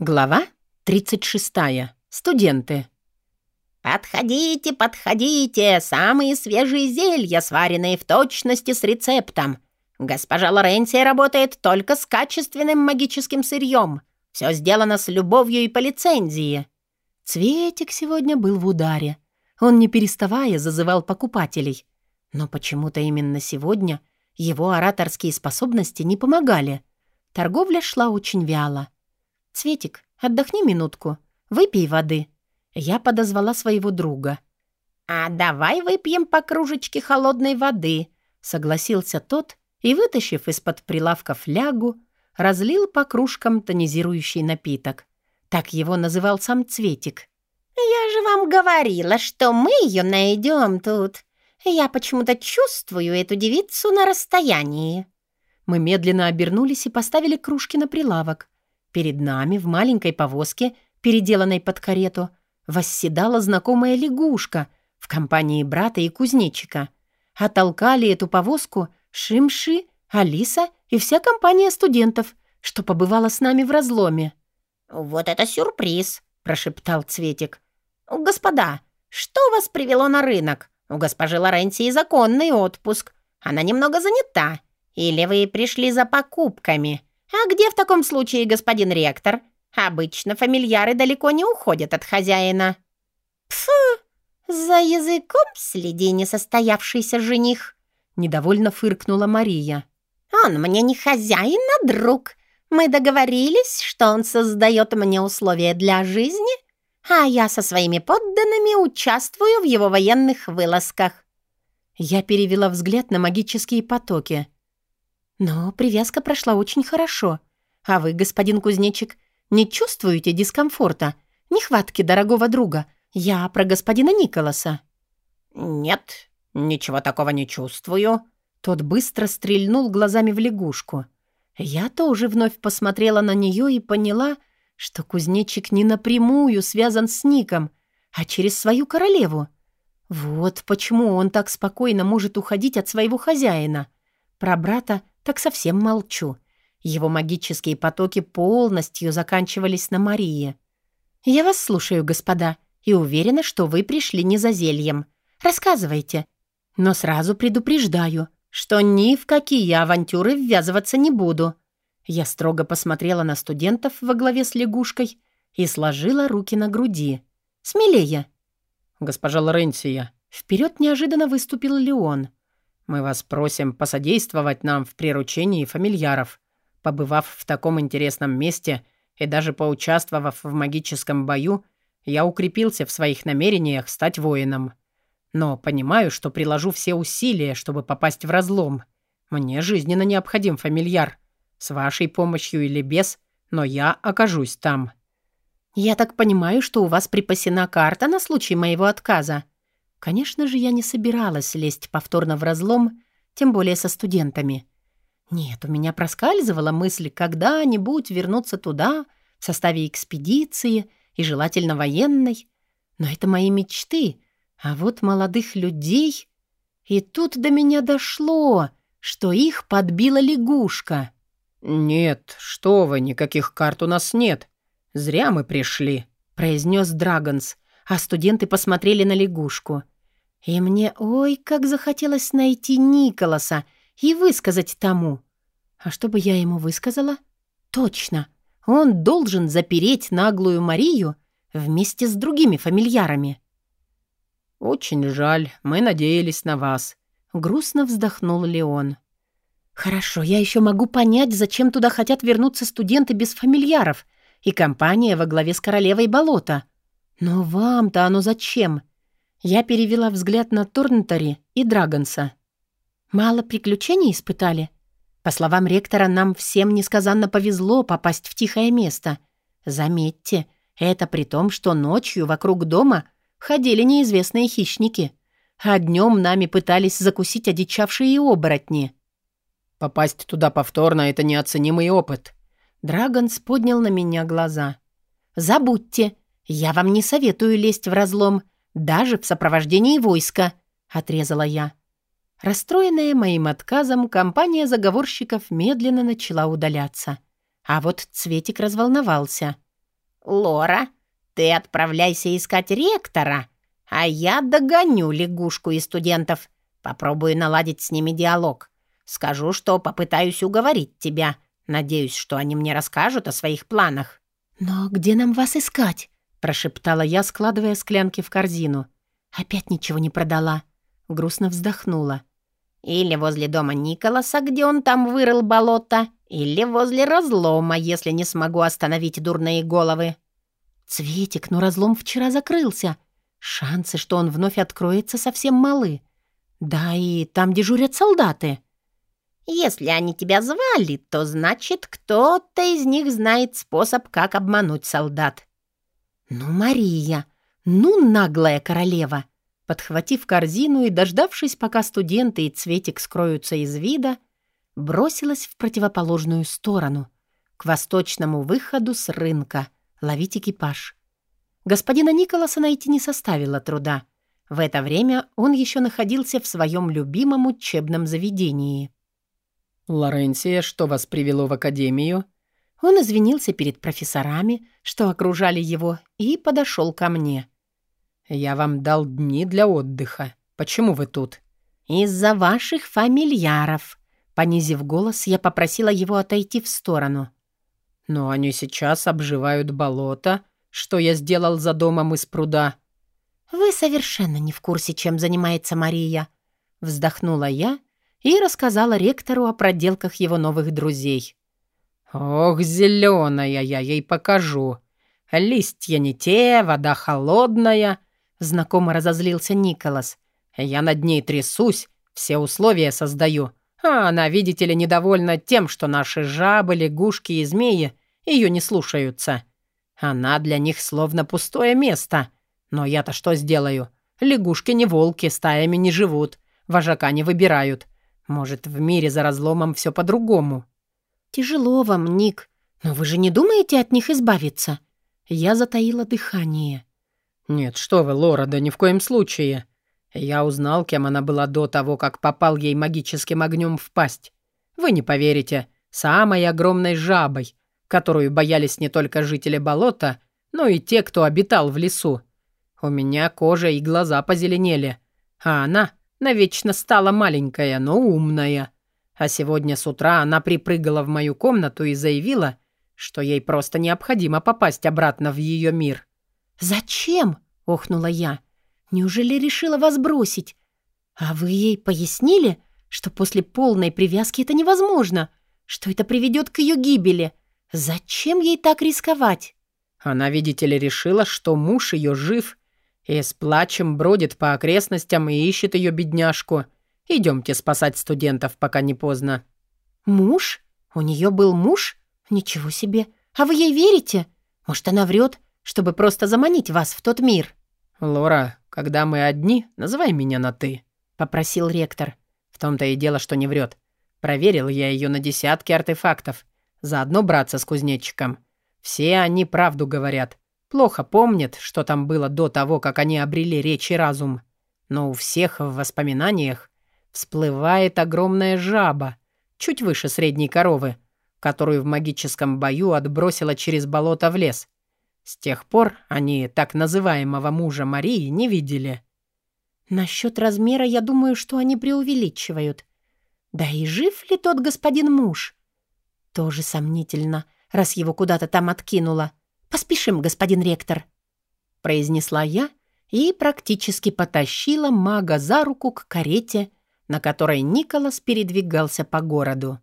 Глава 36. Студенты. «Подходите, подходите! Самые свежие зелья, сваренные в точности с рецептом. Госпожа Лоренция работает только с качественным магическим сырьем. Все сделано с любовью и по лицензии». Цветик сегодня был в ударе. Он, не переставая, зазывал покупателей. Но почему-то именно сегодня его ораторские способности не помогали. Торговля шла очень вяло. «Цветик, отдохни минутку. Выпей воды». Я подозвала своего друга. «А давай выпьем по кружечке холодной воды», — согласился тот и, вытащив из-под прилавка флягу, разлил по кружкам тонизирующий напиток. Так его называл сам Цветик. «Я же вам говорила, что мы ее найдем тут. Я почему-то чувствую эту девицу на расстоянии». Мы медленно обернулись и поставили кружки на прилавок. Перед нами в маленькой повозке, переделанной под карету, восседала знакомая лягушка в компании брата и кузнечика. А толкали эту повозку Шимши, Алиса и вся компания студентов, что побывала с нами в разломе. «Вот это сюрприз!» – прошептал Цветик. «Господа, что вас привело на рынок? У госпожи Лоренции законный отпуск. Она немного занята. Или вы пришли за покупками?» «А где в таком случае господин ректор? Обычно фамильяры далеко не уходят от хозяина». «Пфу! За языком следи, несостоявшийся жених!» Недовольно фыркнула Мария. «Он мне не хозяин, а друг. Мы договорились, что он создает мне условия для жизни, а я со своими подданными участвую в его военных вылазках». Я перевела взгляд на магические потоки – но привязка прошла очень хорошо. А вы, господин кузнечик, не чувствуете дискомфорта, нехватки дорогого друга? Я про господина Николаса». «Нет, ничего такого не чувствую». Тот быстро стрельнул глазами в лягушку. Я тоже вновь посмотрела на нее и поняла, что кузнечик не напрямую связан с Ником, а через свою королеву. Вот почему он так спокойно может уходить от своего хозяина. Про брата так совсем молчу. Его магические потоки полностью заканчивались на Марии. «Я вас слушаю, господа, и уверена, что вы пришли не за зельем. Рассказывайте. Но сразу предупреждаю, что ни в какие авантюры ввязываться не буду». Я строго посмотрела на студентов во главе с лягушкой и сложила руки на груди. «Смелее!» «Госпожа Лоренция!» Вперед неожиданно выступил Леон. Мы вас просим посодействовать нам в приручении фамильяров. Побывав в таком интересном месте и даже поучаствовав в магическом бою, я укрепился в своих намерениях стать воином. Но понимаю, что приложу все усилия, чтобы попасть в разлом. Мне жизненно необходим фамильяр. С вашей помощью или без, но я окажусь там». «Я так понимаю, что у вас припасена карта на случай моего отказа?» Конечно же, я не собиралась лезть повторно в разлом, тем более со студентами. Нет, у меня проскальзывала мысль когда-нибудь вернуться туда в составе экспедиции и желательно военной. Но это мои мечты. А вот молодых людей... И тут до меня дошло, что их подбила лягушка. «Нет, что вы, никаких карт у нас нет. Зря мы пришли», — произнес Драгонс, а студенты посмотрели на лягушку. И мне, ой, как захотелось найти Николаса и высказать тому. А что бы я ему высказала? Точно, он должен запереть наглую Марию вместе с другими фамильярами. «Очень жаль, мы надеялись на вас», — грустно вздохнул Леон. «Хорошо, я еще могу понять, зачем туда хотят вернуться студенты без фамильяров и компания во главе с королевой болота. Но вам-то оно зачем? Я перевела взгляд на Торнтари и Драгонса. Мало приключений испытали. По словам ректора, нам всем несказанно повезло попасть в тихое место. Заметьте, это при том, что ночью вокруг дома ходили неизвестные хищники, а днем нами пытались закусить одичавшие оборотни. «Попасть туда повторно — это неоценимый опыт». Драгонс поднял на меня глаза. «Забудьте, я вам не советую лезть в разлом даже в сопровождении войска», — отрезала я. Расстроенная моим отказом, компания заговорщиков медленно начала удаляться. А вот Цветик разволновался. «Лора, ты отправляйся искать ректора, а я догоню лягушку и студентов, попробую наладить с ними диалог. Скажу, что попытаюсь уговорить тебя. Надеюсь, что они мне расскажут о своих планах». «Но где нам вас искать?» — прошептала я, складывая склянки в корзину. «Опять ничего не продала». Грустно вздохнула. «Или возле дома Николаса, где он там вырыл болото, или возле разлома, если не смогу остановить дурные головы». «Цветик, но разлом вчера закрылся. Шансы, что он вновь откроется, совсем малы. Да и там дежурят солдаты». «Если они тебя звали, то значит, кто-то из них знает способ, как обмануть солдат». «Ну, Мария, ну, наглая королева!» Подхватив корзину и дождавшись, пока студенты и Цветик скроются из вида, бросилась в противоположную сторону, к восточному выходу с рынка, ловить экипаж. Господина Николаса найти не составило труда. В это время он еще находился в своем любимом учебном заведении. «Лоренсия, что вас привело в академию?» Он извинился перед профессорами, что окружали его, и подошел ко мне. «Я вам дал дни для отдыха. Почему вы тут?» «Из-за ваших фамильяров», Понизив голос, я попросила его отойти в сторону. «Но они сейчас обживают болото. Что я сделал за домом из пруда?» «Вы совершенно не в курсе, чем занимается Мария», — вздохнула я и рассказала ректору о проделках его новых друзей. «Ох, зеленая, я ей покажу. Листья не те, вода холодная», — знакомо разозлился Николас. «Я над ней трясусь, все условия создаю, а она, видите ли, недовольна тем, что наши жабы, лягушки и змеи ее не слушаются. Она для них словно пустое место. Но я-то что сделаю? Лягушки не волки, стаями не живут, вожака не выбирают. Может, в мире за разломом все по-другому?» «Тяжело вам, Ник, но вы же не думаете от них избавиться?» Я затаила дыхание. «Нет, что вы, Лора, да ни в коем случае. Я узнал, кем она была до того, как попал ей магическим огнем в пасть. Вы не поверите, самой огромной жабой, которую боялись не только жители болота, но и те, кто обитал в лесу. У меня кожа и глаза позеленели, а она навечно стала маленькая, но умная. А сегодня с утра она припрыгала в мою комнату и заявила, что ей просто необходимо попасть обратно в ее мир. «Зачем?» — охнула я. Неужели решила вас бросить? А вы ей пояснили, что после полной привязки это невозможно, что это приведет к ее гибели? Зачем ей так рисковать? Она, видите ли, решила, что муж ее жив и с плачем бродит по окрестностям и ищет ее бедняжку. Идемте спасать студентов, пока не поздно. Муж? У нее был муж? Ничего себе. А вы ей верите? Может, она врет, чтобы просто заманить вас в тот мир? Лора, когда мы одни, называй меня на «ты», — попросил ректор. В том-то и дело, что не врет. Проверил я ее на десятки артефактов. Заодно браться с кузнечиком. Все они правду говорят. Плохо помнят, что там было до того, как они обрели речь и разум. Но у всех в воспоминаниях всплывает огромная жаба, чуть выше средней коровы, которую в магическом бою отбросила через болото в лес. С тех пор они так называемого мужа Марии не видели. Насчет размера я думаю, что они преувеличивают. Да и жив ли тот господин муж? Тоже сомнительно, раз его куда-то там откинуло. Поспешим, господин ректор, произнесла я и практически потащила мага за руку к карете, на которой Николас передвигался по городу.